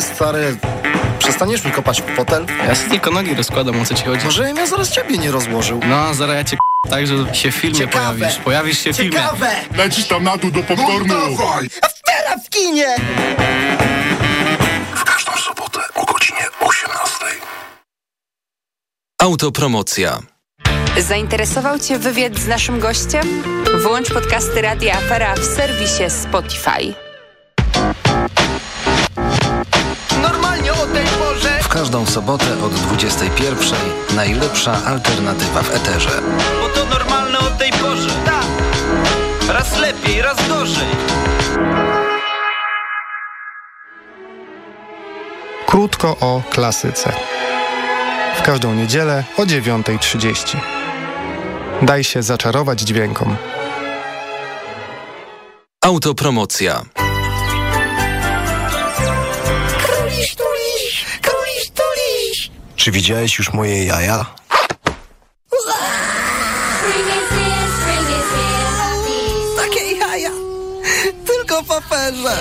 Sorry stary, przestaniesz mi kopać w fotel? Ja sobie tylko nogi rozkładam, o co ci chodzi. Może ja zaraz ciebie nie rozłożył. No, zaraz ja cię k- tak, że się w filmie Ciekawe. pojawisz. Pojawisz się w filmie. Ciekawe! Lecisz tam na dół do popcornu. Teraz w kinie! W każdą sobotę o godzinie 18. Autopromocja. Zainteresował Cię wywiad z naszym gościem? Włącz podcasty Radia Afera w serwisie Spotify. Każdą sobotę od 21. Najlepsza alternatywa w eterze. Bo to normalne o tej porze. Tak. Raz lepiej, raz gorzej. Krótko o klasyce. W każdą niedzielę o 9.30. Daj się zaczarować dźwiękom. Autopromocja. Czy widziałeś już moje jaja? Takie jaja. Tylko w aferze.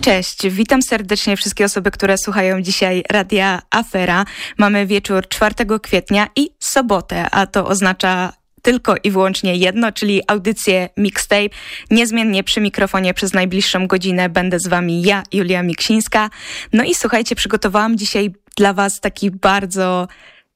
Cześć, witam serdecznie wszystkie osoby, które słuchają dzisiaj Radia Afera. Mamy wieczór 4 kwietnia i sobotę, a to oznacza tylko i wyłącznie jedno, czyli audycję Mixtape. Niezmiennie przy mikrofonie przez najbliższą godzinę będę z wami ja, Julia Miksińska. No i słuchajcie, przygotowałam dzisiaj dla was taki bardzo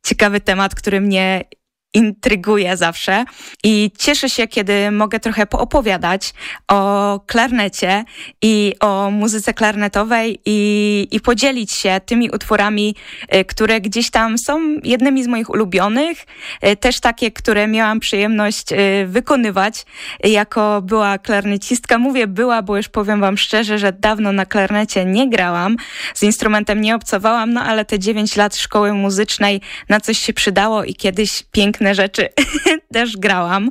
ciekawy temat, który mnie intryguje zawsze i cieszę się, kiedy mogę trochę poopowiadać o klarnecie i o muzyce klarnetowej i, i podzielić się tymi utworami, y, które gdzieś tam są jednymi z moich ulubionych, y, też takie, które miałam przyjemność y, wykonywać jako była klarnecistka. Mówię była, bo już powiem wam szczerze, że dawno na klarnecie nie grałam, z instrumentem nie obcowałam, no ale te 9 lat szkoły muzycznej na coś się przydało i kiedyś rzeczy też grałam.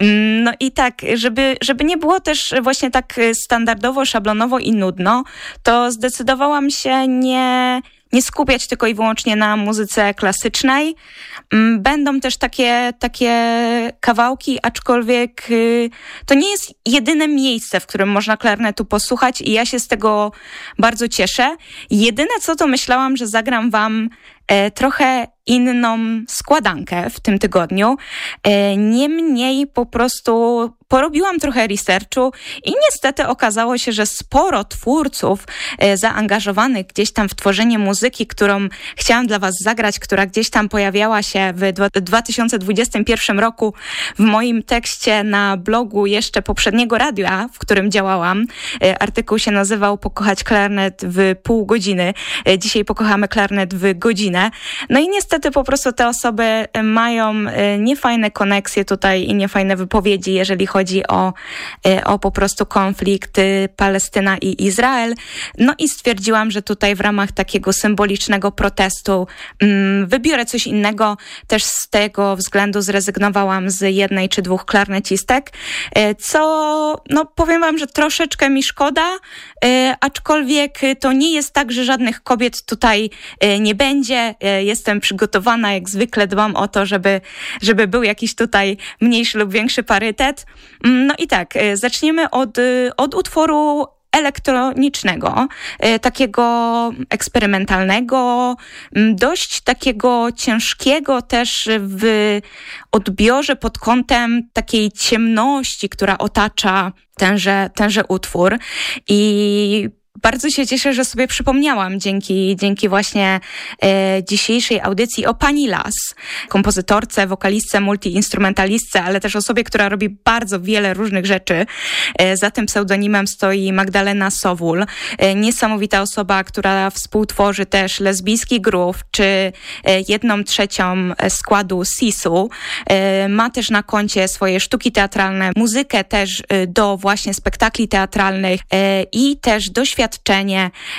Mm, No i tak, żeby, żeby nie było też właśnie tak standardowo, szablonowo i nudno, to zdecydowałam się nie, nie skupiać tylko i wyłącznie na muzyce klasycznej. Mm, Będą też takie, takie kawałki, aczkolwiek y, to nie jest jedyne miejsce, w którym można klarnetu posłuchać i ja się z tego bardzo cieszę. Jedyne co to myślałam, że zagram wam trochę inną składankę w tym tygodniu. E, Niemniej po prostu porobiłam trochę researchu i niestety okazało się, że sporo twórców e, zaangażowanych gdzieś tam w tworzenie muzyki, którą chciałam dla Was zagrać, która gdzieś tam pojawiała się w dwa- 2021 roku w moim tekście na blogu jeszcze poprzedniego radia, w którym działałam. E, Artykuł się nazywał Pokochać klarnet w pół godziny. E, Dzisiaj pokochamy klarnet w godzinę. No i niestety po prostu te osoby e, mają e, niefajne koneksje tutaj i niefajne wypowiedzi, jeżeli chodzi o, e, o po prostu konflikt Palestyna i Izrael. No i stwierdziłam, że tutaj w ramach takiego symbolicznego protestu mm, wybiorę coś innego. Też z tego względu zrezygnowałam z jednej czy dwóch klarnecistek, co no powiem wam, że troszeczkę mi szkoda, aczkolwiek to nie jest tak, że żadnych kobiet tutaj nie będzie. E, Jestem przygotowana, jak zwykle dbam o to, żeby, żeby był jakiś tutaj mniejszy lub większy parytet. Mm, No i tak, e, zaczniemy od, e, od utworu elektronicznego, takiego eksperymentalnego, m, dość takiego ciężkiego też w odbiorze pod kątem takiej ciemności, która otacza tenże, tenże utwór. I bardzo się cieszę, że sobie przypomniałam dzięki, dzięki właśnie e, dzisiejszej audycji o pani Las, kompozytorce, wokalistce, multiinstrumentalistce, ale też osobie, która robi bardzo wiele różnych rzeczy. E, za tym pseudonimem stoi Magdalena Sowul, e, niesamowita osoba, która współtworzy też lesbijski groove, czy e, jedną trzecią e, składu Sisu. E, ma też na koncie swoje sztuki teatralne, muzykę też do właśnie spektakli teatralnych i też doświadczenie,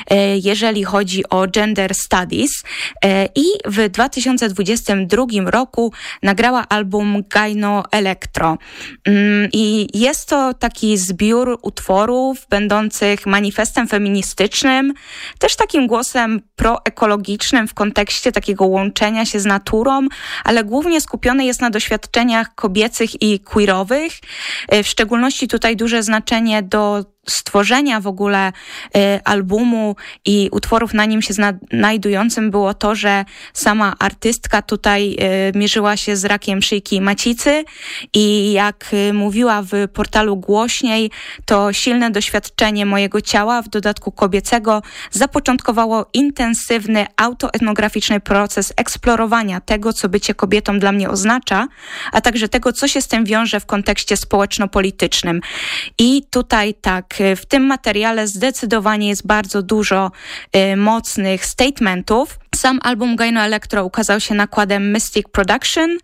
e, jeżeli chodzi o gender studies. E, I w 2022 roku nagrała album Gaino Electro. Mm, I jest to taki zbiór utworów będących manifestem feministycznym, też takim głosem proekologicznym w kontekście takiego łączenia się z naturą, ale głównie skupiony jest na doświadczeniach kobiecych i queerowych. E, W szczególności tutaj duże znaczenie do stworzenia w ogóle y, albumu i utworów na nim się znajdującym było to, że sama artystka tutaj y, mierzyła się z rakiem szyjki macicy i jak y, mówiła w portalu głośniej, to silne doświadczenie mojego ciała, w dodatku kobiecego, zapoczątkowało intensywny autoetnograficzny proces eksplorowania tego, co bycie kobietą dla mnie oznacza, a także tego, co się z tym wiąże w kontekście społeczno-politycznym. I tutaj tak, w tym materiale zdecydowanie jest bardzo dużo y, mocnych statementów, sam album Gaino Electro ukazał się nakładem Mystic Production,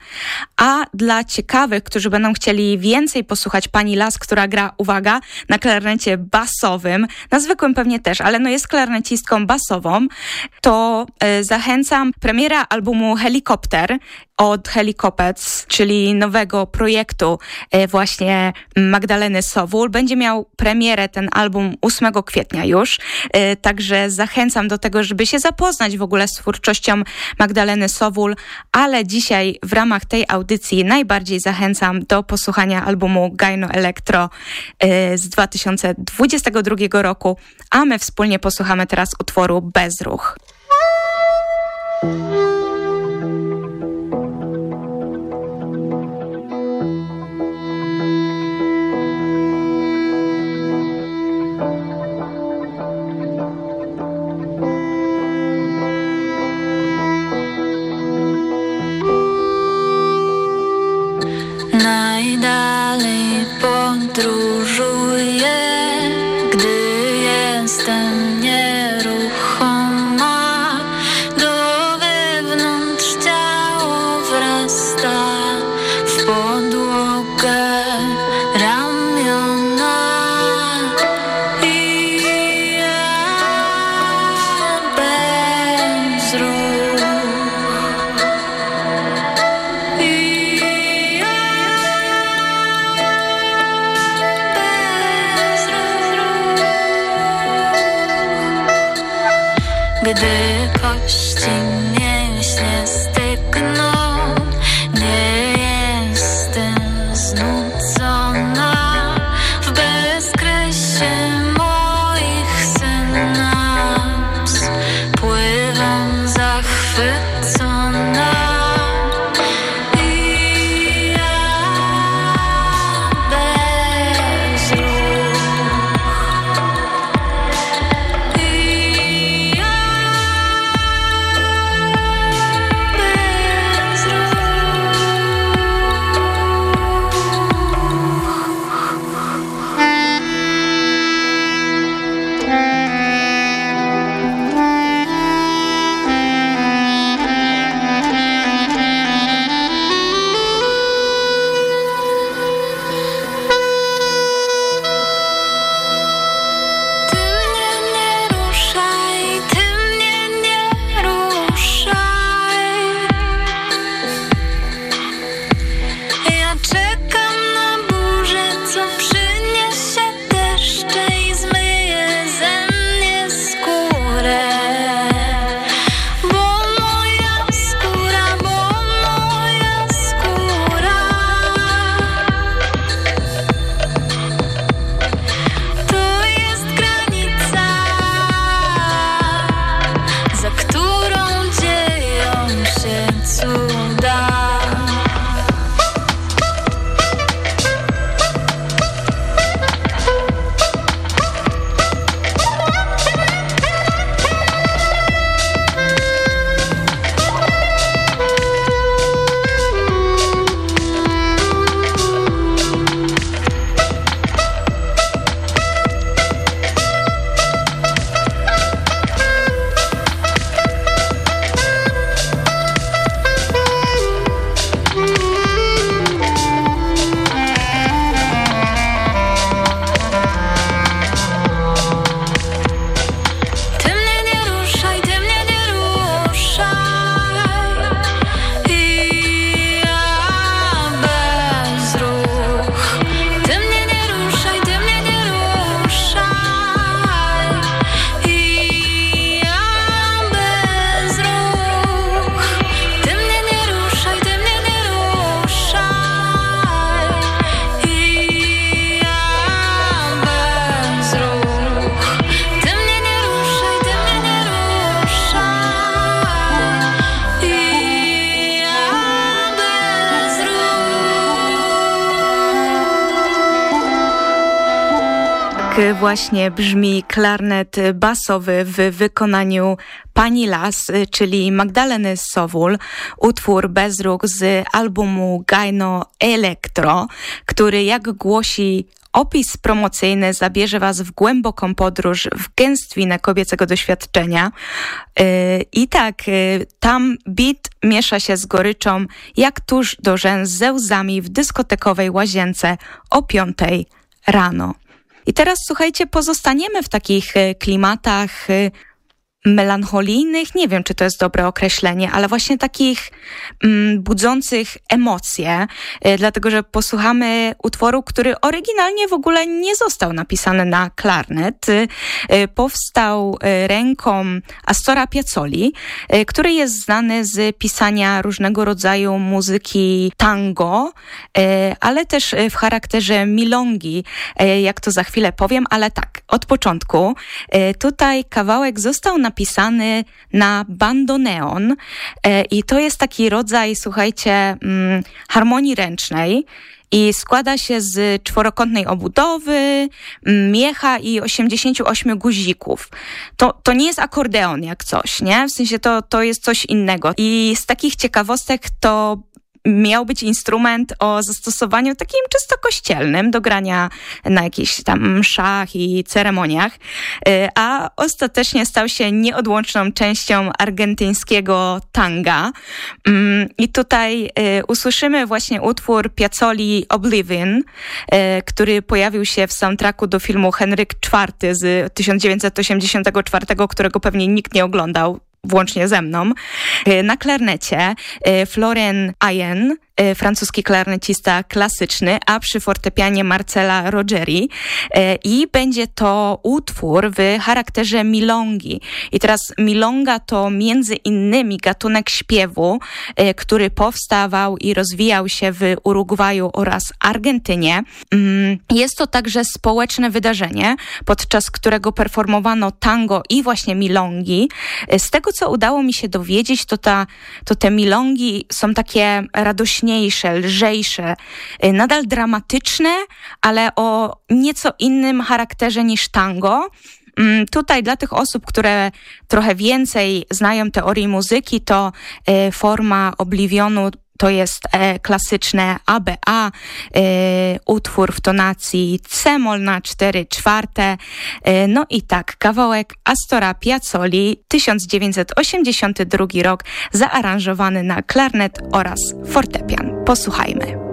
a dla ciekawych, którzy będą chcieli więcej posłuchać pani Las, która gra, uwaga, na klarnecie basowym, na zwykłym pewnie też, ale no jest klarnecistką basową, to y, zachęcam premiera albumu Helikopter od Helikopec, czyli nowego projektu y, właśnie Magdaleny Sowul. Będzie miał premierę ten album 8 kwietnia już, y, także zachęcam do tego, żeby się zapoznać w ogóle z twórczością Magdaleny Sowul, ale dzisiaj w ramach tej audycji najbardziej zachęcam do posłuchania albumu Gaino Electro y, z 2022 roku, a my wspólnie posłuchamy teraz utworu Bezruch. najdalej właśnie brzmi klarnet basowy w wykonaniu Pani Las, czyli Magdaleny Sowul, utwór Bezruk z albumu Gaino Electro, który jak głosi Opis promocyjny zabierze Was w głęboką podróż w gęstwinę kobiecego doświadczenia. Yy, I tak, yy, tam beat miesza się z goryczą, jak tuż do rzęs ze łzami w dyskotekowej łazience o piątej rano. I teraz słuchajcie, pozostaniemy w takich y, klimatach y, melancholijnych, nie wiem czy to jest dobre określenie, ale właśnie takich mm, budzących emocje, y, dlatego że posłuchamy utworu, który oryginalnie w ogóle nie został napisany na klarnet. Y, y, powstał y, ręką Astora Piazzoli, y, który jest znany z pisania różnego rodzaju muzyki tango, y, ale też w charakterze milongi, jak to za chwilę powiem, ale tak, od początku. Tutaj kawałek został napisany napisany na bandoneon e, i to jest taki rodzaj, słuchajcie, mm, harmonii ręcznej i składa się z czworokątnej obudowy, mm, miecha i 88 guzików. To, to nie jest akordeon jak coś, nie? W sensie to, to jest coś innego. I z takich ciekawostek to miał być instrument o zastosowaniu takim czysto kościelnym do grania na jakichś tam mszach i ceremoniach, y, a ostatecznie stał się nieodłączną częścią argentyńskiego tanga. Mm, I tutaj y, usłyszymy właśnie utwór Piazzoli Oblivion, y, który pojawił się w soundtracku do filmu Henryk IV z 1984, którego pewnie nikt nie oglądał włącznie ze mną. E, na klarnecie e, Florian Ayen, francuski klarnecista klasyczny, a przy fortepianie Marcela Rogeri i będzie to utwór w charakterze milongi. I teraz milonga to między innymi gatunek śpiewu, który powstawał i rozwijał się w Urugwaju oraz Argentynie. Mm, jest to także społeczne wydarzenie, podczas którego performowano tango i właśnie milongi. Z tego co udało mi się dowiedzieć, to, ta, to te milongi są takie lżejsze, y, nadal dramatyczne, ale o nieco innym charakterze niż tango. Mm, tutaj dla tych osób, które trochę więcej znają teorii muzyki, to y, forma Oblivionu to jest e, klasyczne ABA, e, utwór w tonacji C-moll na 4 czwarte. E, no i tak, kawałek Astora Piazzoli, 1982 rok, zaaranżowany na klarnet oraz fortepian. Posłuchajmy.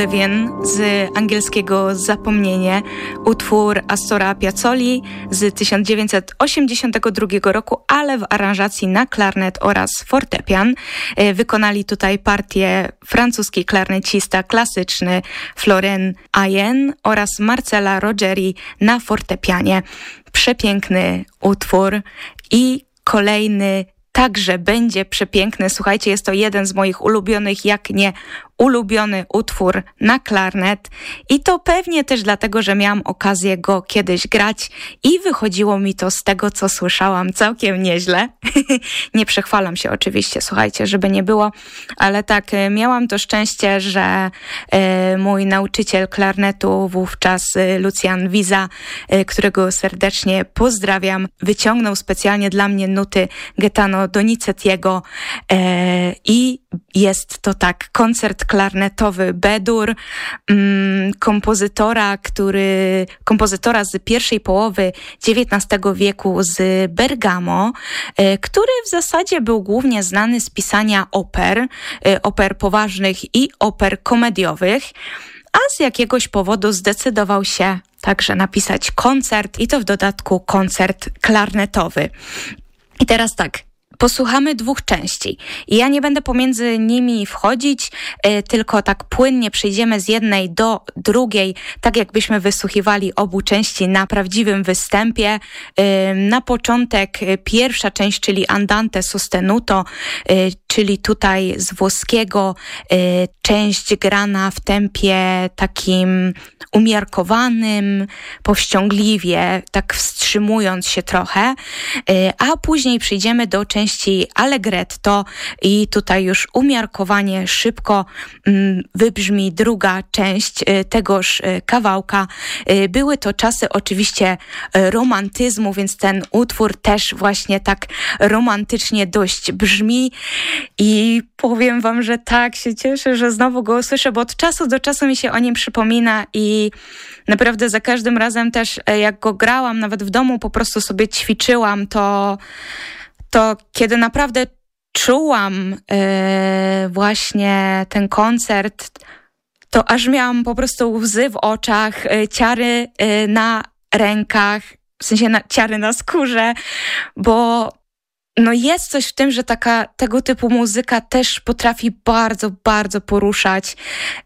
Oblivion z angielskiego Zapomnienie, utwór Astora Piazzoli z 1982 roku, ale w aranżacji na klarnet oraz fortepian. E, wykonali tutaj partię francuski klarnecista klasyczny Florent Ayen oraz Marcela Rogeri na fortepianie. Przepiękny utwór i kolejny także będzie przepiękny. Słuchajcie, jest to jeden z moich ulubionych, jak nie ulubiony utwór na klarnet i to pewnie też dlatego, że miałam okazję go kiedyś grać i wychodziło mi to z tego, co słyszałam całkiem nieźle. nie przechwalam się oczywiście, słuchajcie, żeby nie było, ale tak, e, miałam to szczęście, że e, mój nauczyciel klarnetu wówczas e, Lucjan Wiza, którego serdecznie pozdrawiam, wyciągnął specjalnie dla mnie nuty Getano Donicetiego i jest to tak koncert klarnetowy Bedur, mm, kompozytora, który, kompozytora z pierwszej połowy XIX wieku z Bergamo, e, który w zasadzie był głównie znany z pisania oper, e, oper poważnych i oper komediowych, a z jakiegoś powodu zdecydował się także napisać koncert i to w dodatku koncert klarnetowy. I teraz tak, posłuchamy dwóch części. Ja nie będę pomiędzy nimi wchodzić, y, tylko tak płynnie przejdziemy z jednej do drugiej, tak jakbyśmy wysłuchiwali obu części na prawdziwym występie. Y, na początek y, pierwsza część, czyli Andante Sostenuto, czyli tutaj z włoskiego część grana w tempie takim umiarkowanym, powściągliwie, tak wstrzymując się trochę, a później przejdziemy do części części Allegretto i tutaj już umiarkowanie szybko mm, wybrzmi druga część y, tegoż y, kawałka. Y, były to czasy oczywiście romantyzmu, więc ten utwór też właśnie tak romantycznie dość brzmi i powiem wam, że tak się cieszę, że znowu go usłyszę, bo od czasu do czasu mi się o nim przypomina i naprawdę za każdym razem też jak go grałam, nawet w domu po prostu sobie ćwiczyłam, to to kiedy naprawdę czułam yy, właśnie ten koncert, to aż miałam po prostu łzy w oczach, yy, ciary yy, na rękach, w sensie na, ciary na skórze, bo no jest coś w tym, że taka tego typu muzyka też potrafi bardzo, bardzo poruszać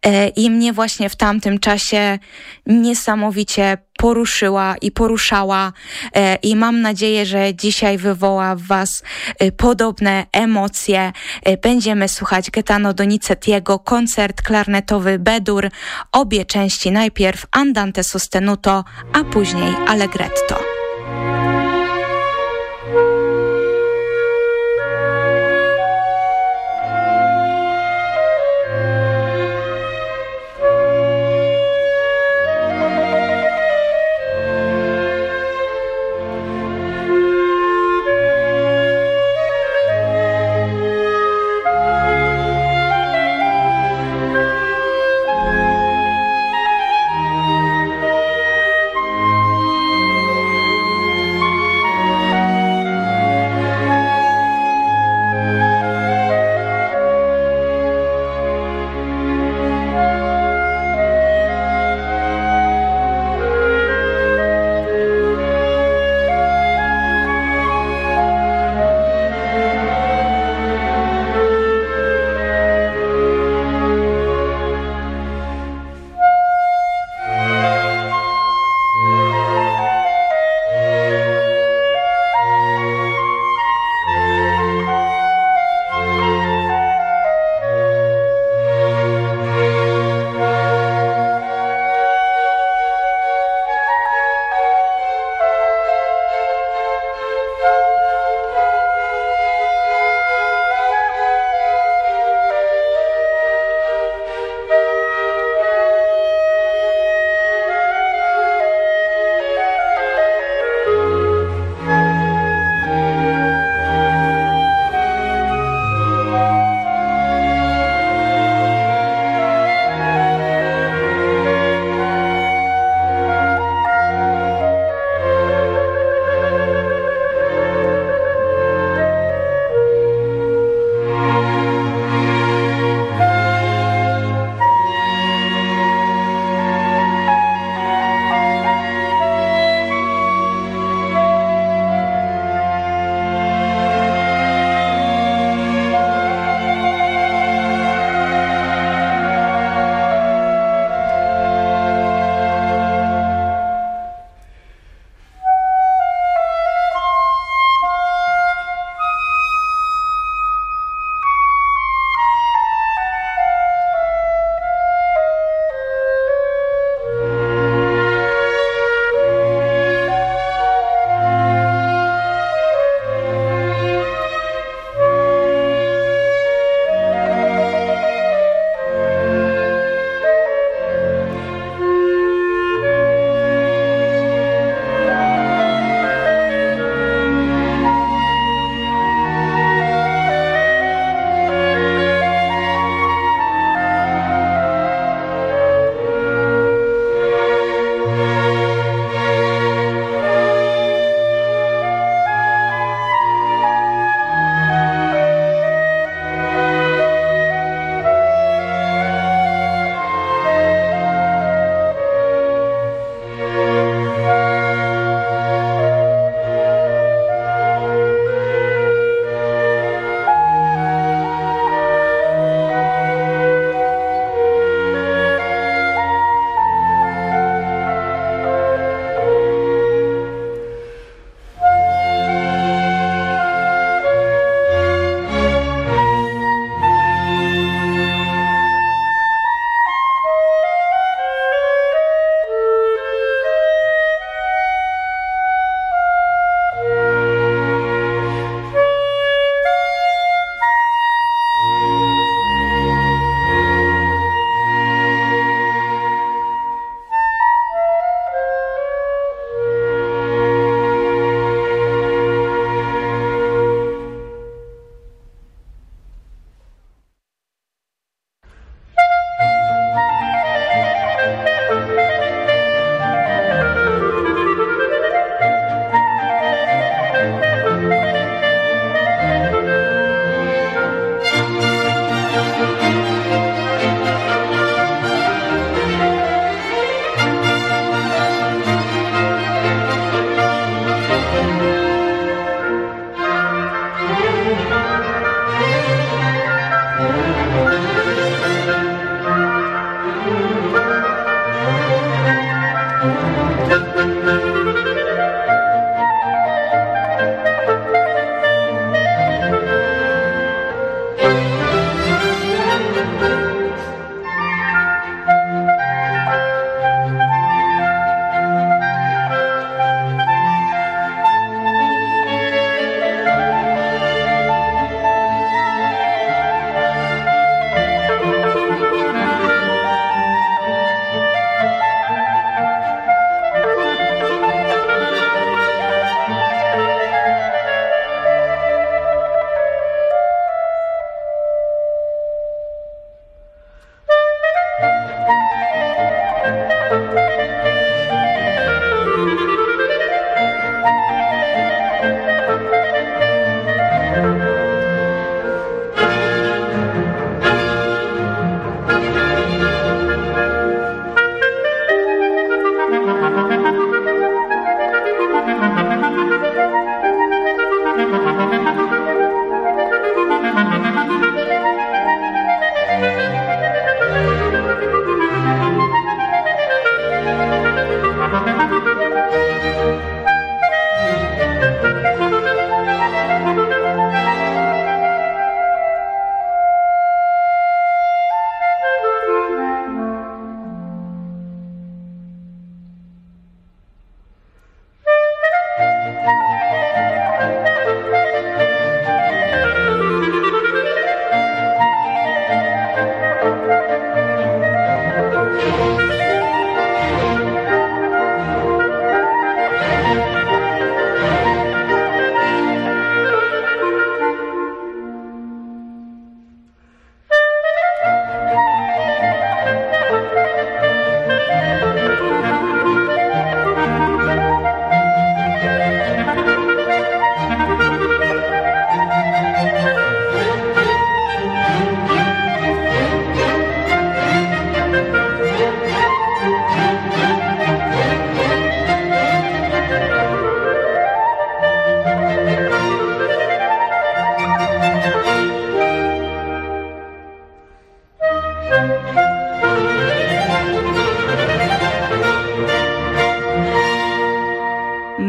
e, i mnie właśnie w tamtym czasie niesamowicie poruszyła i poruszała e, i mam nadzieję, że dzisiaj wywoła w Was e, podobne emocje. Będziemy słuchać Getano Donicetiego, koncert klarnetowy Bedur, obie części najpierw Andante Sostenuto, a później Allegretto.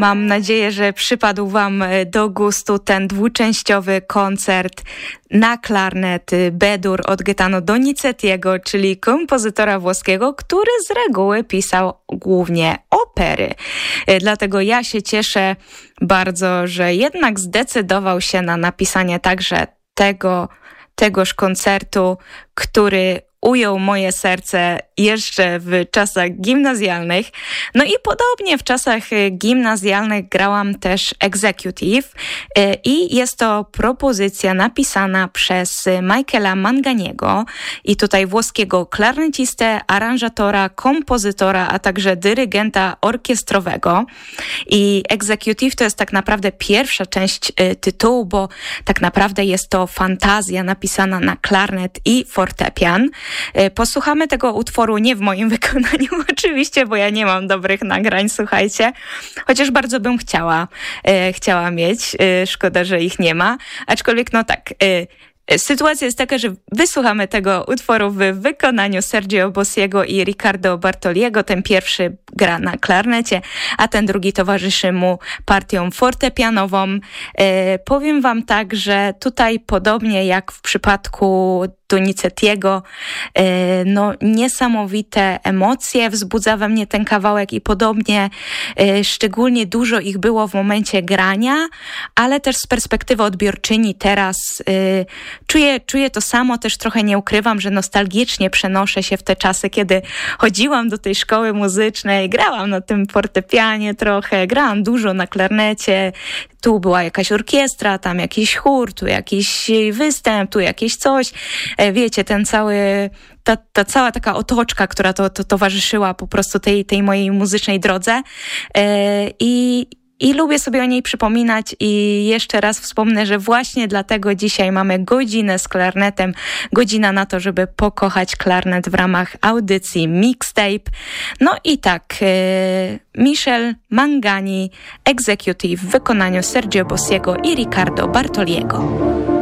Mam nadzieję, że przypadł Wam e, do gustu ten dwuczęściowy koncert na klarnet Bedur od Gaetano Donizettiego, czyli kompozytora włoskiego, który z reguły pisał głównie opery. E, dlatego ja się cieszę bardzo, że jednak zdecydował się na napisanie także tego, tegoż koncertu, który ujął moje serce jeszcze w czasach gimnazjalnych. No i podobnie w czasach y, gimnazjalnych grałam też Executive y, i jest to propozycja napisana przez Michaela Manganiego i tutaj włoskiego klarnecistę, aranżatora, kompozytora, a także dyrygenta orkiestrowego. I Executive to jest tak naprawdę pierwsza część y, tytułu, bo tak naprawdę jest to fantazja napisana na klarnet i fortepian. Posłuchamy tego utworu nie w moim wykonaniu oczywiście, bo ja nie mam dobrych nagrań, słuchajcie. Chociaż bardzo bym chciała, e, chciała mieć. E, szkoda, że ich nie ma. Aczkolwiek no tak, e, Sytuacja jest taka, że wysłuchamy tego utworu w wykonaniu Sergio Bossiego i Riccardo Bartoliego. Ten pierwszy gra na klarnecie, a ten drugi towarzyszy mu partią fortepianową. E, powiem wam tak, że tutaj podobnie jak w przypadku Donizettiego, e, no niesamowite emocje wzbudza we mnie ten kawałek i podobnie e, szczególnie dużo ich było w momencie grania, ale też z perspektywy odbiorczyni teraz e, czuję, czuję to samo, też trochę nie ukrywam, że nostalgicznie przenoszę się w te czasy, kiedy chodziłam do tej szkoły muzycznej, grałam na tym fortepianie trochę, grałam dużo na klarnecie, tu była jakaś orkiestra, tam jakiś chór, tu jakiś występ, tu jakieś coś. E, wiecie, ten cały, ta, ta cała taka otoczka, która to, to towarzyszyła po prostu tej, tej mojej muzycznej drodze. E, I, i lubię sobie o niej przypominać i jeszcze raz wspomnę, że właśnie dlatego dzisiaj mamy godzinę z klarnetem, godzina na to, żeby pokochać klarnet w ramach audycji Mixtape. No i tak, yy, Michel Mangani, executive w wykonaniu Sergio Bossiego i Riccardo Bartoliego.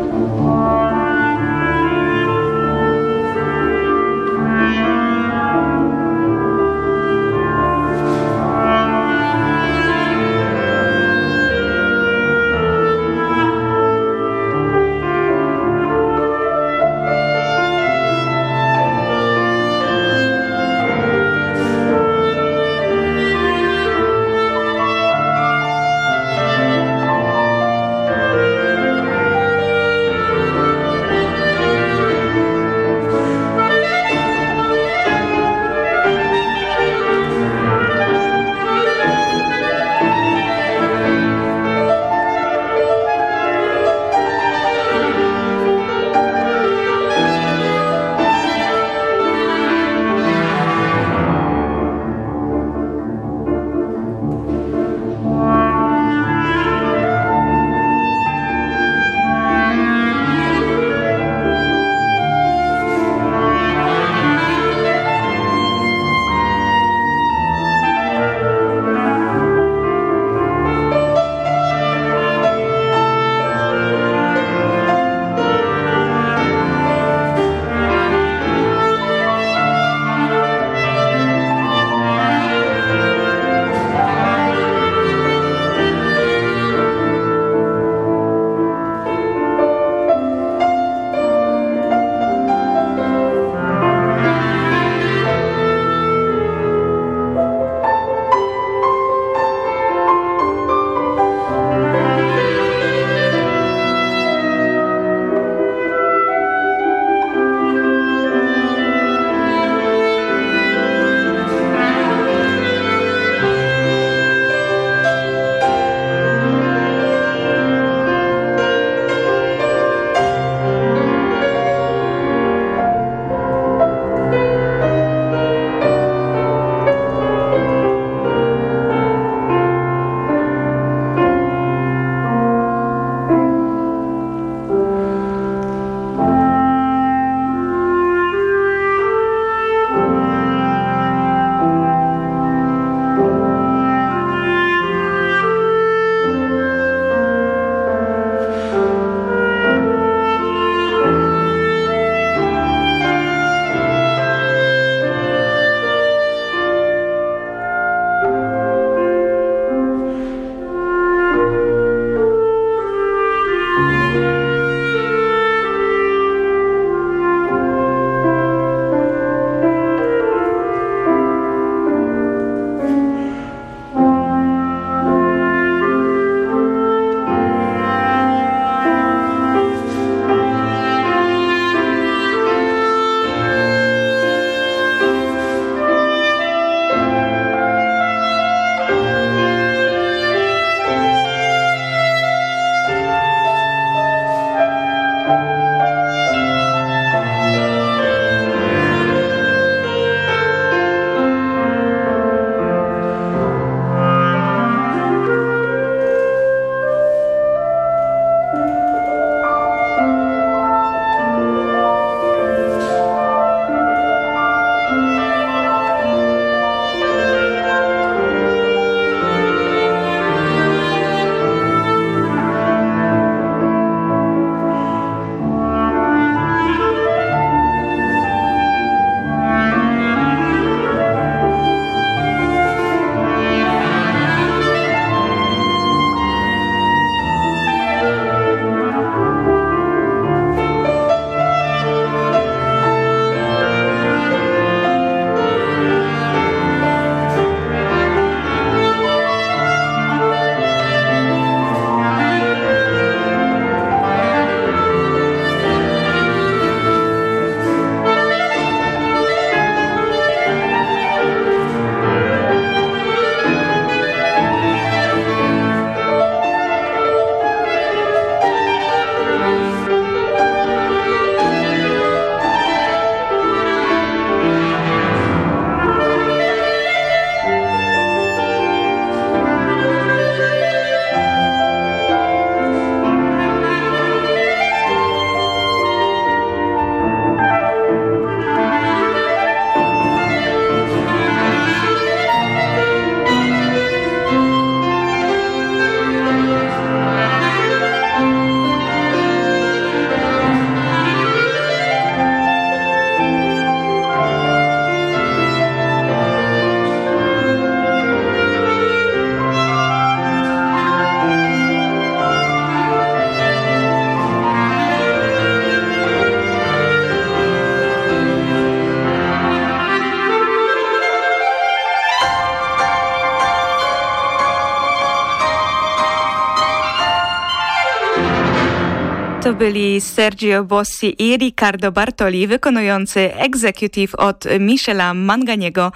To byli Sergio Bossi i Riccardo Bartoli wykonujący Executive od Michela Manganiego.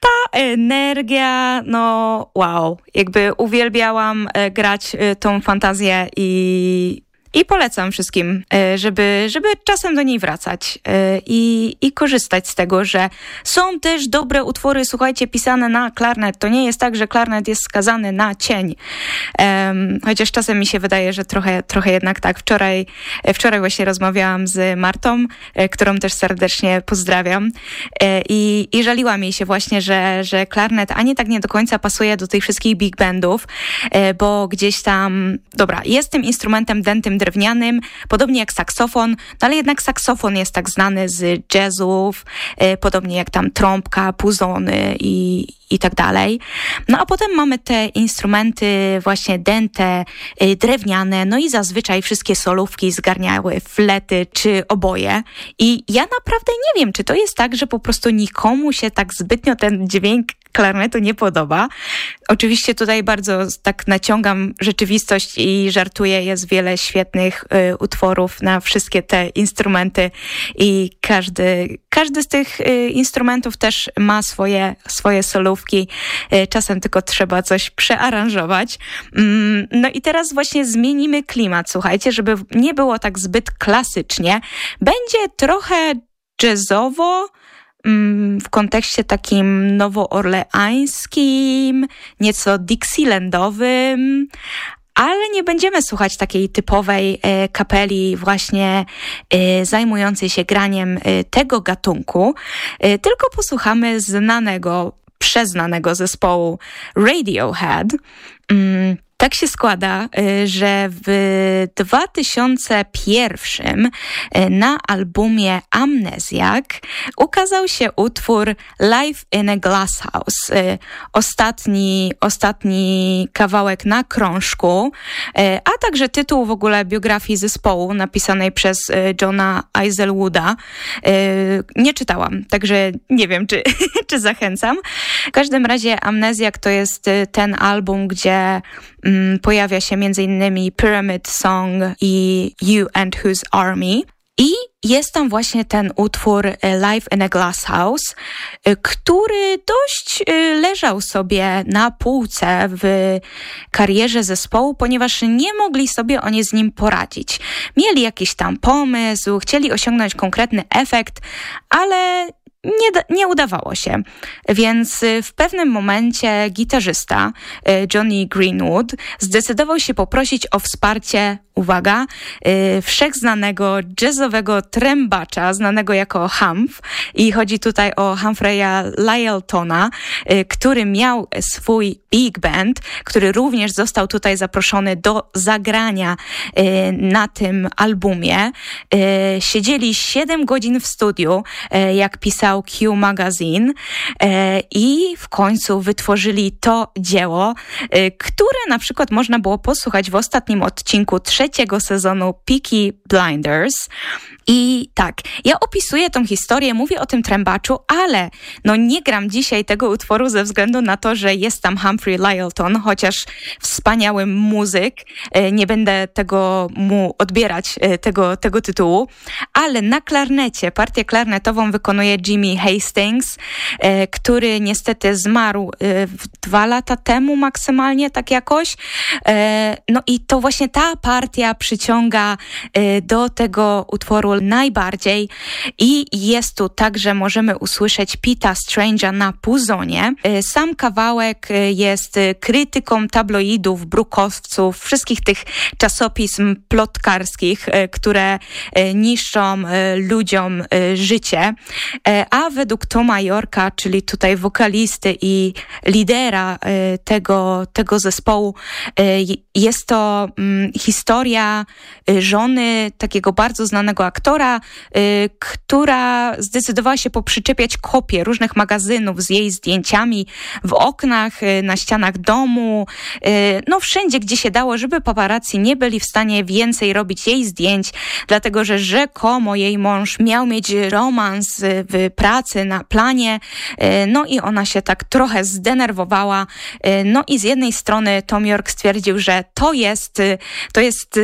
Ta energia, no wow, jakby uwielbiałam e, grać e, tą fantazję i i polecam wszystkim, e, żeby, żeby czasem do niej wracać e, i, i korzystać z tego, że są też dobre utwory, słuchajcie, pisane na klarnet. To nie jest tak, że klarnet jest skazany na cień. Um, chociaż czasem mi się wydaje, że trochę, trochę jednak tak. Wczoraj, e, wczoraj właśnie rozmawiałam z Martą, którą też serdecznie pozdrawiam i, i żaliłam jej się właśnie, że, że klarnet ani tak nie do końca pasuje do tych wszystkich big bandów, bo gdzieś tam, dobra, jest tym instrumentem dętym drewnianym, podobnie jak saksofon, no ale jednak saksofon jest tak znany z jazzów, y, podobnie jak tam trąbka, puzony i, i tak dalej. No a potem mamy te instrumenty właśnie dęte, y, drewniane, no i zazwyczaj wszystkie solówki zgarniały flety czy oboje. I ja naprawdę nie wiem, czy to jest tak, że po prostu nikomu się tak zbytnio ten dźwięk klarnetu nie podoba. Oczywiście tutaj bardzo tak naciągam rzeczywistość i żartuję. Jest wiele świetnych y, utworów na wszystkie te instrumenty i każdy, każdy z tych y, instrumentów też ma swoje, swoje solówki. Y, czasem tylko trzeba coś przearanżować. Mm, no i teraz właśnie zmienimy klimat, słuchajcie, żeby nie było tak zbyt klasycznie. Będzie trochę jazzowo, w kontekście takim nowoorleańskim, nieco dixielandowym, ale nie będziemy słuchać takiej typowej e, kapeli właśnie e, zajmującej się graniem e, tego gatunku, tylko posłuchamy znanego, przeznanego zespołu Radiohead. Mm, tak się składa, y, że w 2001 y, na albumie Amnezjak ukazał się utwór Life in a Glass House. Y, ostatni, ostatni kawałek na krążku, a także tytuł w ogóle biografii zespołu napisanej przez Johna Eiselwooda. Nie czytałam, także nie wiem, czy, czy zachęcam. W każdym razie Amnezjak to jest ten album, gdzie Mm, pojawia się m.in. Pyramid Song i You and Whose Army. I jest tam właśnie ten utwór e, Live in a Glass House, e, który dość e, leżał sobie na półce w karierze zespołu, ponieważ nie mogli sobie oni z nim poradzić. Mieli jakiś tam pomysł, chcieli osiągnąć konkretny efekt, ale nie, nie udawało się. Więc y, w pewnym momencie gitarzysta y, Johnny Greenwood zdecydował się poprosić o wsparcie uwaga, yy, wszechznanego jazzowego trębacza, znanego jako Humph. I chodzi tutaj o Humphreya Lyeltona, yy, który miał swój big band, który również został tutaj zaproszony do zagrania yy, na tym albumie. Yy, siedzieli 7 godzin w studiu, yy, jak pisał Q Magazine yy, i w końcu wytworzyli to dzieło, które na przykład można było posłuchać w ostatnim odcinku trzeciego sezonu Peaky Blinders. I tak, ja opisuję tą historię, mówię o tym trębaczu, ale no nie gram dzisiaj tego utworu ze względu na to, że jest tam Humphrey Lyleton, chociaż wspaniały muzyk. E, nie będę tego mu odbierać, e, tego, tego tytułu, ale na klarnecie, partię klarnetową wykonuje Jimmy Hastings, e, który niestety zmarł dwa lata temu maksymalnie, tak jakoś. No i to właśnie ta partia przyciąga do tego utworu najbardziej i jest tu także możemy usłyszeć Pita Strange'a na puzonie. E, sam kawałek e, jest krytyką tabloidów, brukowców, wszystkich tych czasopism plotkarskich, które niszczą ludziom życie. A według Toma Yorka, czyli tutaj wokalisty i lidera tego, tego zespołu, jest to mm, historia żony takiego bardzo znanego aktora, aktora, y, która zdecydowała się poprzyczepiać kopie różnych magazynów z jej zdjęciami w oknach, y, na ścianach domu, y, no wszędzie, gdzie się dało, żeby paparazzi nie byli w stanie więcej robić jej zdjęć, dlatego że rzekomo jej mąż miał mieć romans w pracy, na planie, no i ona się tak trochę zdenerwowała, no i z jednej strony Tom York stwierdził, że to jest, to jest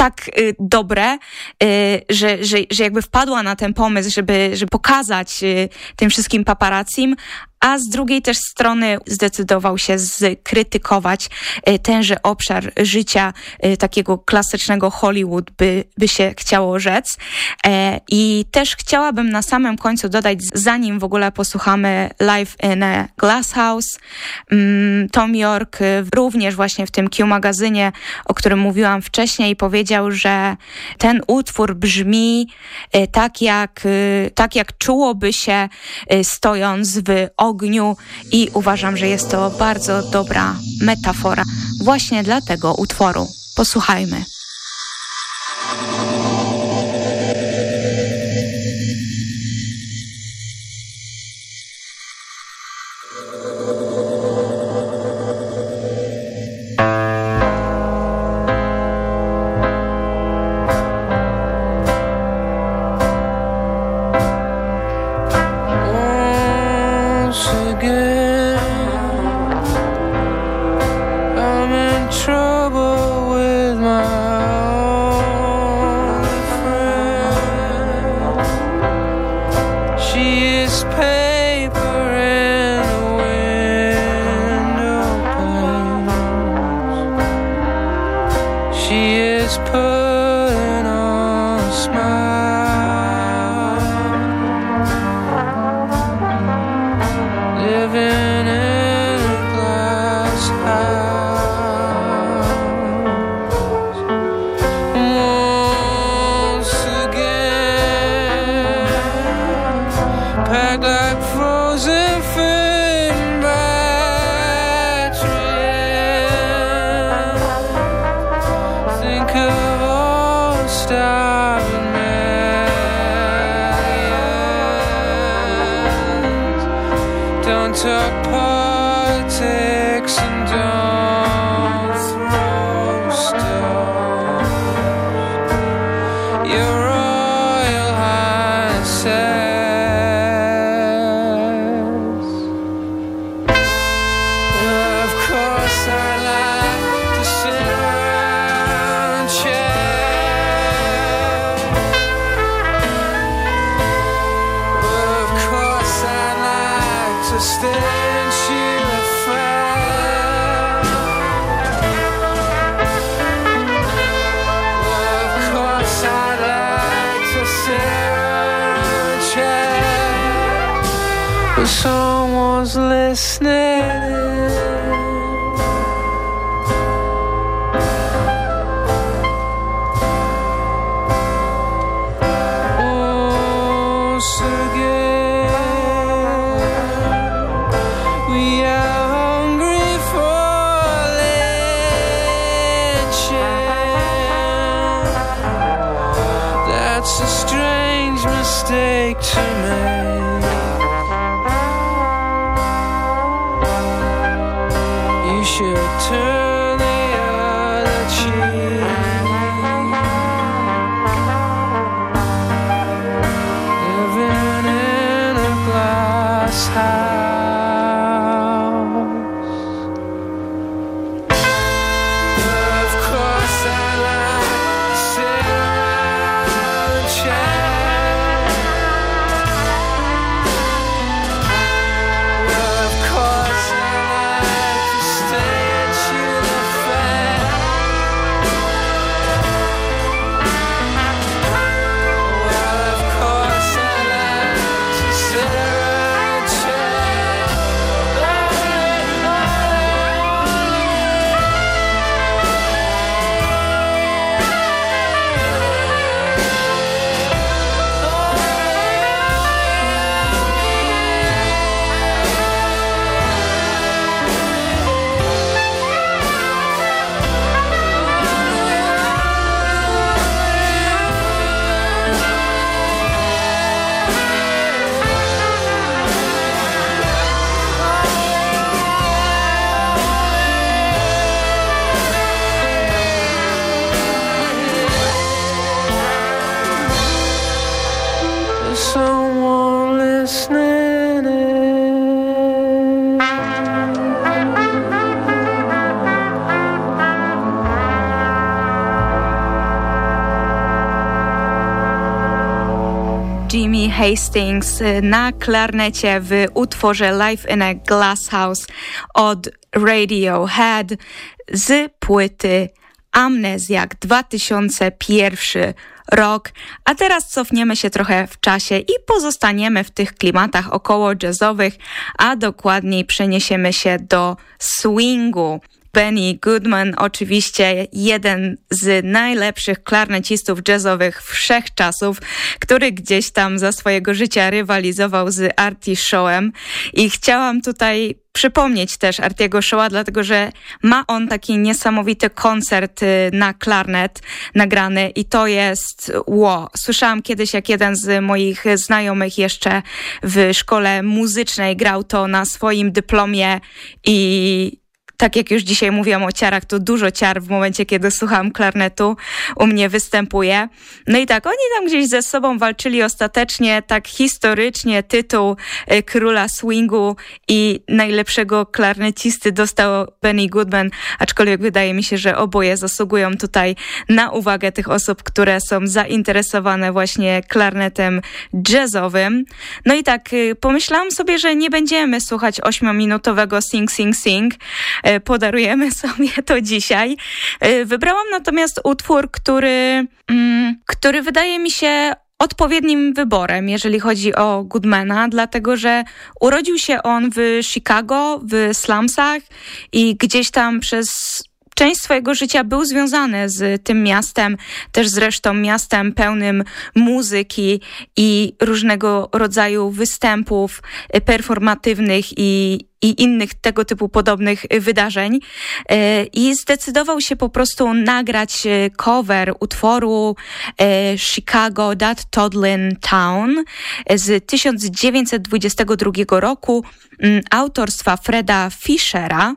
tak y, dobre, y, że, że, że jakby wpadła na ten pomysł, żeby, żeby pokazać y, tym wszystkim paparazzim, a z drugiej też strony zdecydował się skrytykować y, tenże obszar życia y, takiego klasycznego Hollywood, by, by się chciało rzec. E, I też chciałabym na samym końcu dodać, zanim w ogóle posłuchamy Live in a Glass House, mm, Tom York również właśnie w tym Q magazynie, o którym mówiłam wcześniej, powiedział, że ten utwór brzmi tak jak, tak jak czułoby się stojąc w ogniu i uważam, że jest to bardzo dobra metafora właśnie dla tego utworu. Posłuchajmy. Someone's listening. Hastings y, na klarnecie w utworze Live in a Glass House od Radiohead z płyty Amnezjak 2001 rok, a teraz cofniemy się trochę w czasie i pozostaniemy w tych klimatach około jazzowych, a dokładniej przeniesiemy się do swingu. Benny Goodman, oczywiście jeden z najlepszych klarnecistów jazzowych wszechczasów, który gdzieś tam za swojego życia rywalizował z Artie Showem i chciałam tutaj przypomnieć też Artiego Showa, dlatego że ma on taki niesamowity koncert y, na klarnet nagrany i to jest ło. Słyszałam kiedyś, jak jeden z moich znajomych jeszcze w szkole muzycznej grał to na swoim dyplomie i tak jak już dzisiaj mówiłam o ciarach, to dużo ciar w momencie, kiedy słucham klarnetu u mnie występuje. No i tak, oni tam gdzieś ze sobą walczyli ostatecznie, tak historycznie tytuł y, króla swingu i najlepszego klarnecisty dostał Benny Goodman, aczkolwiek wydaje mi się, że oboje zasługują tutaj na uwagę tych osób, które są zainteresowane właśnie klarnetem jazzowym. No i tak, y, pomyślałam sobie, że nie będziemy słuchać ośmiominutowego sing, sing, sing, E, podarujemy sobie to dzisiaj. E, wybrałam natomiast utwór, który, mm, który wydaje mi się odpowiednim wyborem, jeżeli chodzi o Goodmana, dlatego że urodził się on w Chicago, w slumsach i gdzieś tam przez część swojego życia był związany z tym miastem, też zresztą miastem pełnym muzyki i różnego rodzaju występów performatywnych i, i innych tego typu podobnych wydarzeń. E, I zdecydował się po prostu nagrać e, cover utworu Chicago That Toddlin Town z 1922 roku mm, autorstwa Freda Fischera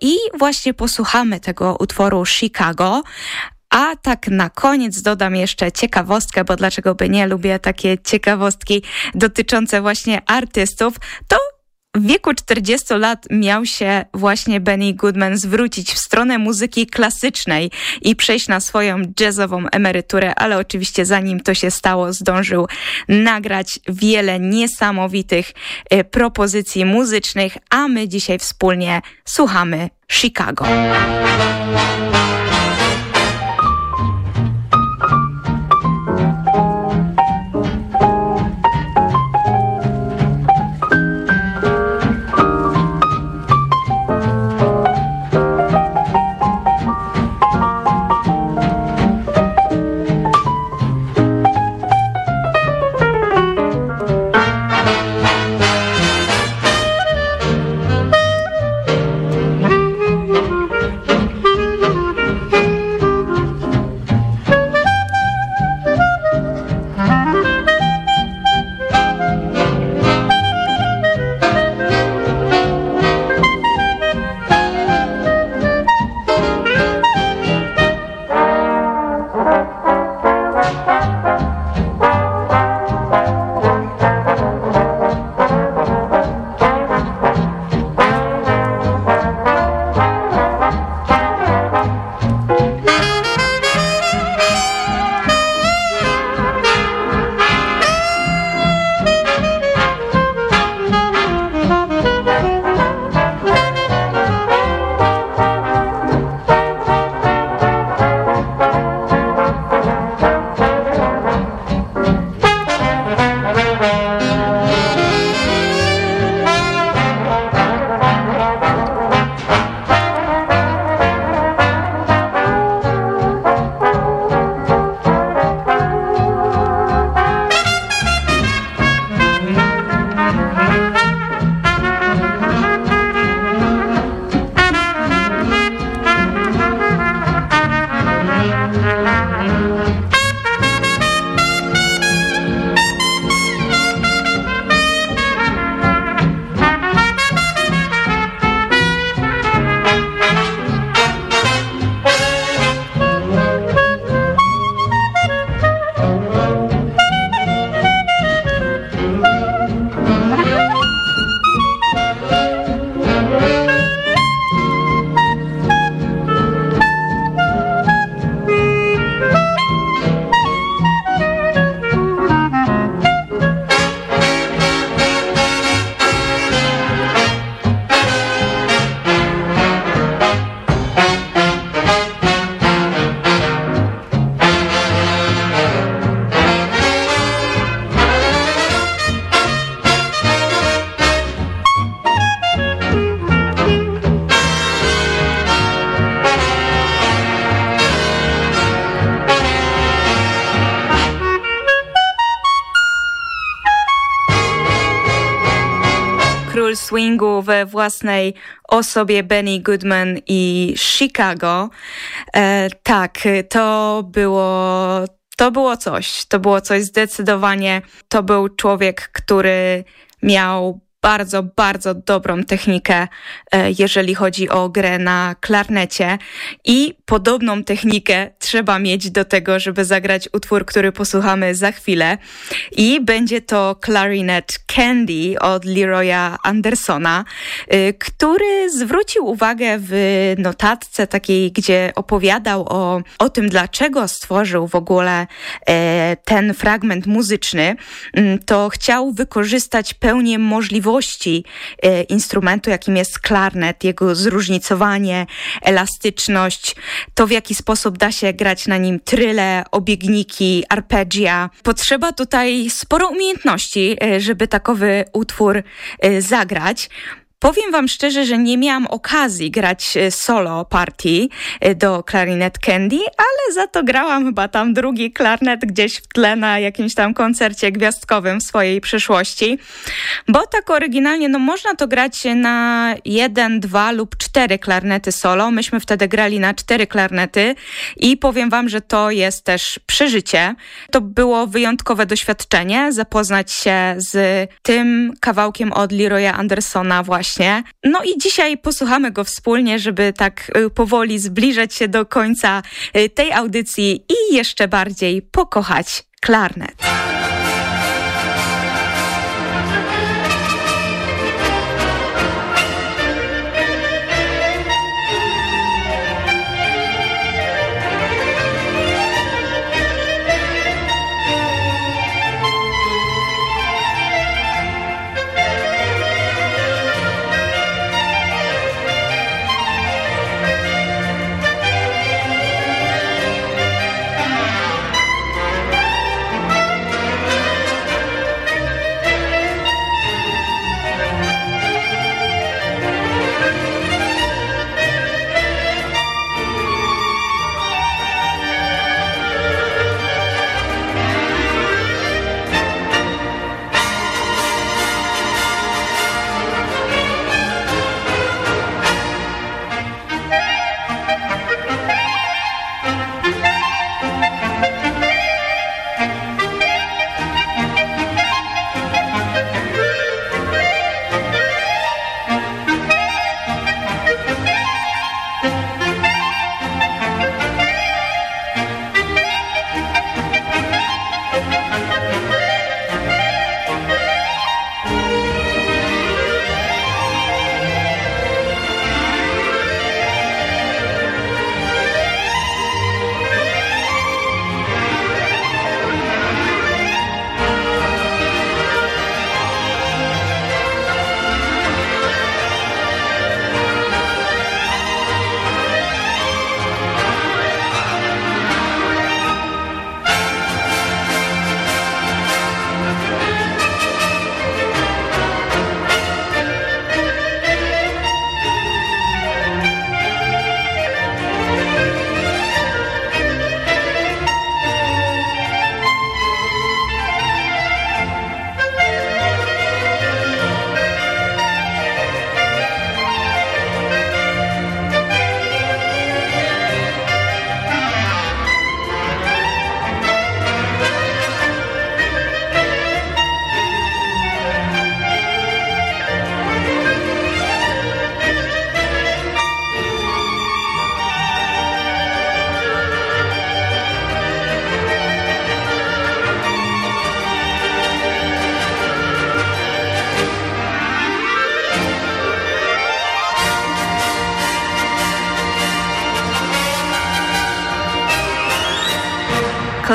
i właśnie posłuchamy tego utworu Chicago. A tak na koniec dodam jeszcze ciekawostkę, bo dlaczego by nie lubię takie ciekawostki dotyczące właśnie artystów, to w wieku 40 lat miał się właśnie Benny Goodman zwrócić w stronę muzyki klasycznej i przejść na swoją jazzową emeryturę, ale oczywiście zanim to się stało, zdążył nagrać wiele niesamowitych e, propozycji muzycznych, a my dzisiaj wspólnie słuchamy Chicago. Swingu we własnej osobie Benny Goodman i Chicago. E, tak, to było to było coś. To było coś zdecydowanie. To był człowiek, który miał bardzo, bardzo dobrą technikę, e, jeżeli chodzi o grę na klarnecie. I podobną technikę trzeba mieć do tego, żeby zagrać utwór, który posłuchamy za chwilę. I będzie to Clarinet Candy od Leroya Andersona, e, który zwrócił uwagę w notatce takiej, gdzie opowiadał o, o tym, dlaczego stworzył w ogóle e, ten fragment muzyczny, mm, to chciał wykorzystać pełnię możliwości możliwości e, instrumentu, jakim jest klarnet, jego zróżnicowanie, elastyczność, to w jaki sposób da się grać na nim tryle, obiegniki, arpeggia. Potrzeba tutaj sporo umiejętności, e, żeby takowy utwór e, zagrać. Powiem wam szczerze, że nie miałam okazji grać e, solo partii e, do Clarinet Candy, ale za to grałam chyba tam drugi klarnet gdzieś w tle na jakimś tam koncercie gwiazdkowym w swojej przyszłości. Bo tak oryginalnie, no można to grać na jeden, dwa lub cztery klarnety solo. Myśmy wtedy grali na cztery klarnety i powiem wam, że to jest też przeżycie. To było wyjątkowe doświadczenie, zapoznać się z tym kawałkiem od Leroya Andersona właśnie właśnie. No i dzisiaj posłuchamy go wspólnie, żeby tak y, powoli zbliżać się do końca y, tej audycji i jeszcze bardziej pokochać klarnet.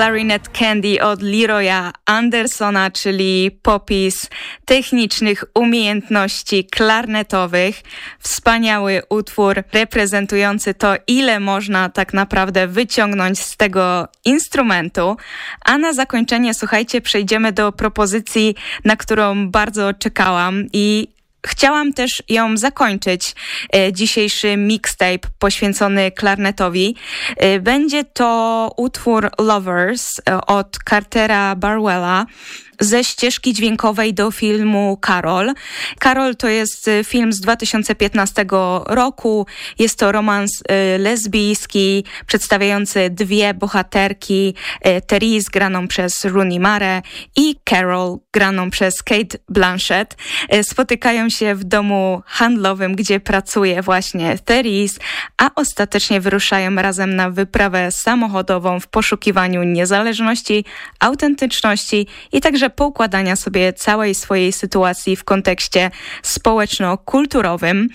Clarinet Candy od Leroya Andersona, czyli popis technicznych umiejętności klarnetowych. Wspaniały utwór reprezentujący to, ile można tak naprawdę wyciągnąć z tego instrumentu. A na zakończenie, słuchajcie, przejdziemy do propozycji, na którą bardzo czekałam i Chciałam też ją zakończyć, e, dzisiejszy mixtape poświęcony klarnetowi. E, będzie to utwór Lovers e, od Cartera Barwella. Ze ścieżki dźwiękowej do filmu Karol. Karol to jest y, film z 2015 roku. Jest to romans y, lesbijski przedstawiający dwie bohaterki, y, Therese graną przez Rooney Mare i Carol graną przez Kate Blanchett. Spotykają się w domu handlowym, gdzie pracuje właśnie Therese, a ostatecznie wyruszają razem na wyprawę samochodową w poszukiwaniu niezależności, autentyczności i także poukładania sobie całej swojej sytuacji w kontekście społeczno-kulturowym.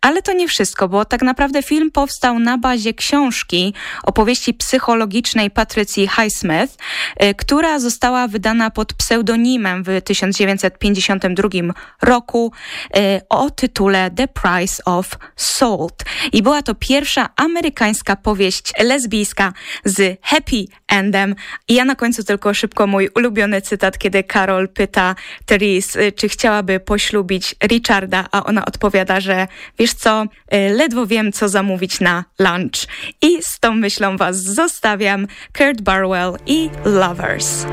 Ale to nie wszystko, bo tak naprawdę film powstał na bazie książki opowieści psychologicznej Patrycji Highsmith, y, która została wydana pod pseudonimem w 1952 roku y, o tytule The Price of Salt. I była to pierwsza amerykańska powieść lesbijska z happy endem. I ja na końcu tylko szybko mój ulubiony cytat, kiedy Karol pyta Therese, y, czy chciałaby poślubić Richarda, a ona odpowiada, że wiesz co, y, ledwo wiem, co zamówić na lunch. I z tą myślą was zostawiam. Kurt Barwell i Lovers.